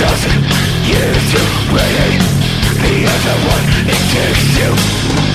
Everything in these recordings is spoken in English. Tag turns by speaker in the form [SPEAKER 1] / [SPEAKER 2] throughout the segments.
[SPEAKER 1] doesn't use you waiting The other one, it takes you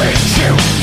[SPEAKER 2] with you.